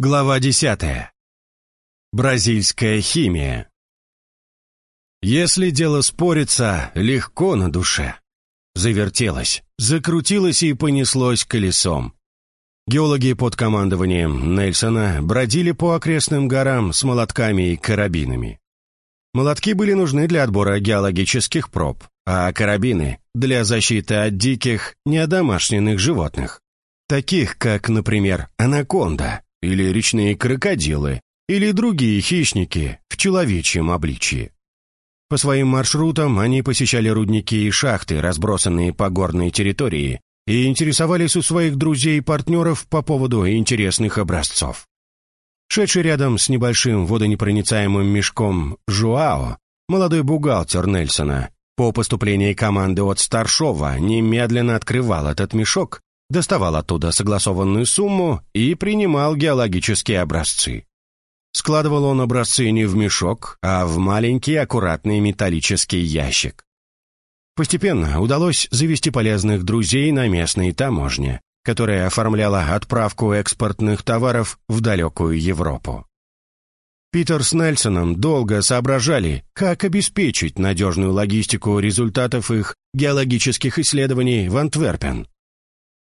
Глава 10. Бразильская химия. Если дело спорится, легко на душе. Завертелось, закрутилось и понеслось колесом. Геологи под командованием Нельсона бродили по окрестным горам с молотками и карабинами. Молотки были нужны для отбора геологических проб, а карабины — для защиты от диких, неодомашненных животных, таких как, например, анаконда, или речные крокодилы, или другие хищники в человечьем обличье. По своим маршрутам они посещали рудники и шахты, разбросанные по горной территории, и интересовались у своих друзей и партнеров по поводу интересных образцов. Шедший рядом с небольшим водонепроницаемым мешком Жуао, молодой бухгалтер Нельсона, по поступлении команды от старшова немедленно открывал этот мешок доставал оттуда согласованную сумму и принимал геологические образцы. Складывал он образцы не в мешок, а в маленький аккуратный металлический ящик. Постепенно удалось завести полезных друзей на местной таможне, которая оформляла отправку экспортных товаров в далекую Европу. Питер с Нельсоном долго соображали, как обеспечить надежную логистику результатов их геологических исследований в Антверпен.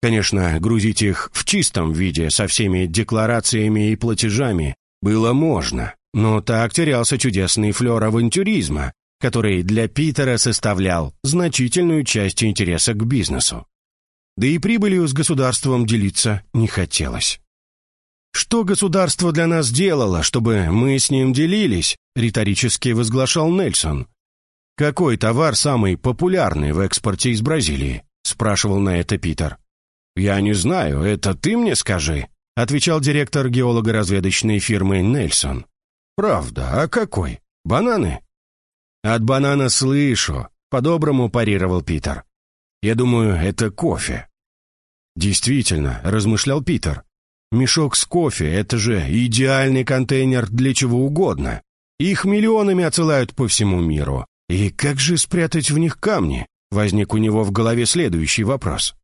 Конечно, грузить их в чистом виде со всеми декларациями и платежами было можно, но так терялся чудесный флер авантюризма, который для Питера составлял значительную часть интереса к бизнесу. Да и прибылью с государством делиться не хотелось. «Что государство для нас делало, чтобы мы с ним делились?» — риторически возглашал Нельсон. «Какой товар самый популярный в экспорте из Бразилии?» — спрашивал на это Питер. «Я не знаю, это ты мне скажи», — отвечал директор геолого-разведочной фирмы «Нельсон». «Правда? А какой? Бананы?» «От банана слышу», — по-доброму парировал Питер. «Я думаю, это кофе». «Действительно», — размышлял Питер. «Мешок с кофе — это же идеальный контейнер для чего угодно. Их миллионами отсылают по всему миру. И как же спрятать в них камни?» Возник у него в голове следующий вопрос.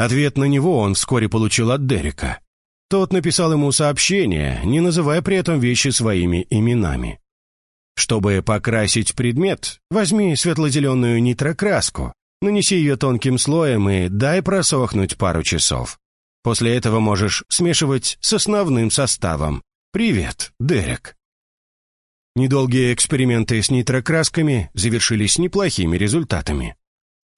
Ответ на него он вскоре получил от Дерека. Тот написал ему сообщение, не называя при этом вещи своими именами. Чтобы покрасить предмет, возьми светло-зеленую нитрокраску, нанеси ее тонким слоем и дай просохнуть пару часов. После этого можешь смешивать с основным составом. Привет, Дерек. Недолгие эксперименты с нитрокрасками завершились неплохими результатами.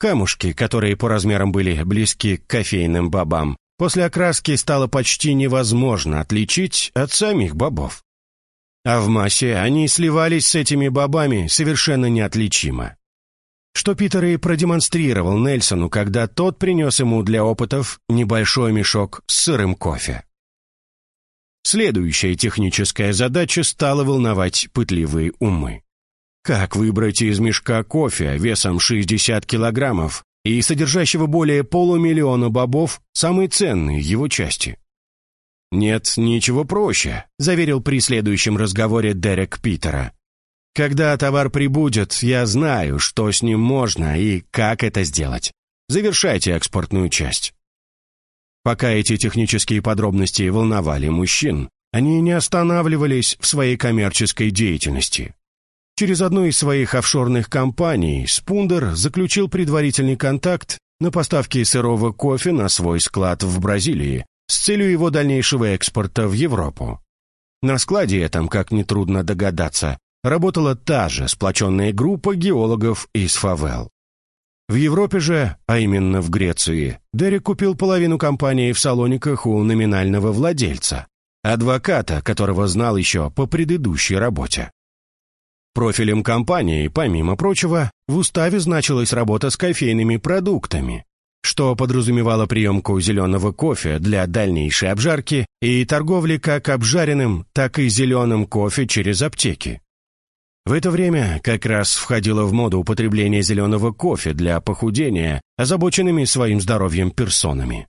Камушки, которые по размерам были близки к кофейным бобам, после окраски стало почти невозможно отличить от самих бобов. А в массе они сливались с этими бобами совершенно неотличимо. Что Питер и продемонстрировал Нельсону, когда тот принес ему для опытов небольшой мешок с сырым кофе. Следующая техническая задача стала волновать пытливые умы. Как выбрать из мешка кофе весом 60 килограммов и содержащего более полумиллиона бобов самые ценные его части? «Нет, ничего проще», — заверил при следующем разговоре Дерек Питера. «Когда товар прибудет, я знаю, что с ним можно и как это сделать. Завершайте экспортную часть». Пока эти технические подробности волновали мужчин, они не останавливались в своей коммерческой деятельности. Через одну из своих офшорных компаний Спундер заключил предварительный контакт на поставки сырого кофе на свой склад в Бразилии с целью его дальнейшего экспорта в Европу. На складе этом, как нетрудно догадаться, работала та же сплоченная группа геологов из фавел. В Европе же, а именно в Греции, Дерек купил половину компании в Салониках у номинального владельца, адвоката, которого знал еще по предыдущей работе. Профилем компании, помимо прочего, в уставе значилась работа с кофейными продуктами, что подразумевало приемку зеленого кофе для дальнейшей обжарки и торговли как обжаренным, так и зеленым кофе через аптеки. В это время как раз входило в моду употребление зеленого кофе для похудения озабоченными своим здоровьем персонами.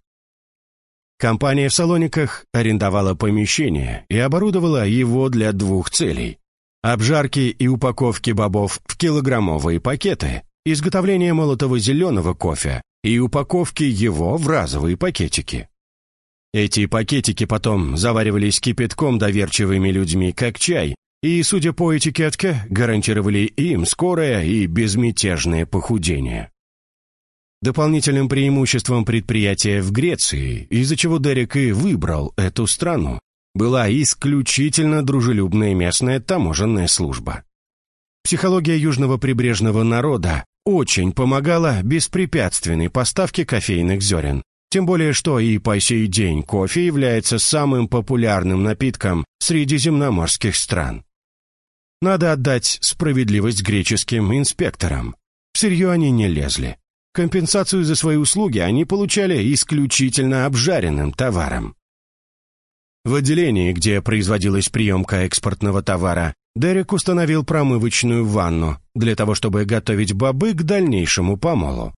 Компания в Салониках арендовала помещение и оборудовала его для двух целей обжарки и упаковки бобов в килограммовые пакеты, изготовление молотого зеленого кофе и упаковки его в разовые пакетики. Эти пакетики потом заваривались кипятком доверчивыми людьми, как чай, и, судя по этикетке, гарантировали им скорое и безмятежное похудение. Дополнительным преимуществом предприятия в Греции, из-за чего Дерек и выбрал эту страну, была исключительно дружелюбная местная таможенная служба. Психология южного прибрежного народа очень помогала беспрепятственной поставке кофейных зерен, тем более что и по сей день кофе является самым популярным напитком среди земноморских стран. Надо отдать справедливость греческим инспекторам. В сырье они не лезли. Компенсацию за свои услуги они получали исключительно обжаренным товаром. В отделении, где производилась приемка экспортного товара, Дерек установил промывочную ванну для того, чтобы готовить бобы к дальнейшему помолу.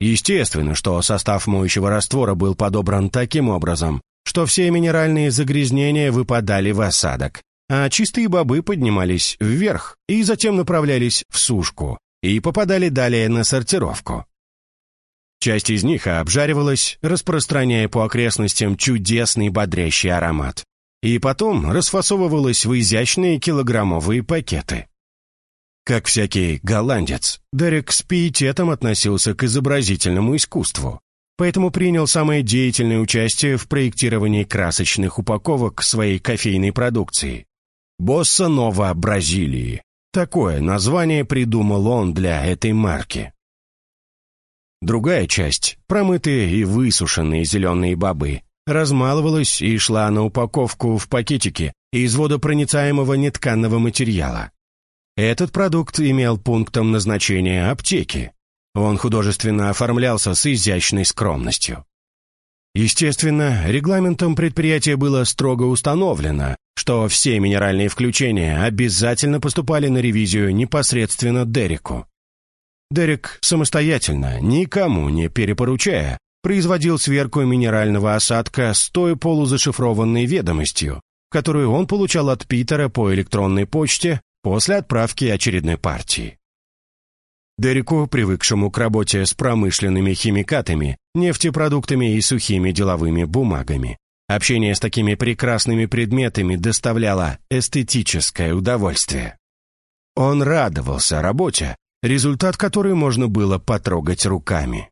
Естественно, что состав моющего раствора был подобран таким образом, что все минеральные загрязнения выпадали в осадок, а чистые бобы поднимались вверх и затем направлялись в сушку и попадали далее на сортировку. Часть из них обжаривалась, распространяя по окрестностям чудесный бодрящий аромат. И потом расфасовывалась в изящные килограммовые пакеты. Как всякий голландец, Дерек с пиететом относился к изобразительному искусству, поэтому принял самое деятельное участие в проектировании красочных упаковок своей кофейной продукции. «Босса Нова Бразилии». Такое название придумал он для этой марки. Другая часть, промытые и высушенные зеленые бобы, размалывалась и шла на упаковку в пакетике из водопроницаемого нетканного материала. Этот продукт имел пунктом назначения аптеки. Он художественно оформлялся с изящной скромностью. Естественно, регламентом предприятия было строго установлено, что все минеральные включения обязательно поступали на ревизию непосредственно Дереку. Дерек самостоятельно, никому не перепоручая, производил сверку минерального осадка с той полузашифрованной ведомостью, которую он получал от Питера по электронной почте после отправки очередной партии. Дереку, привыкшему к работе с промышленными химикатами, нефтепродуктами и сухими деловыми бумагами, общение с такими прекрасными предметами доставляло эстетическое удовольствие. Он радовался работе, результат которой можно было потрогать руками.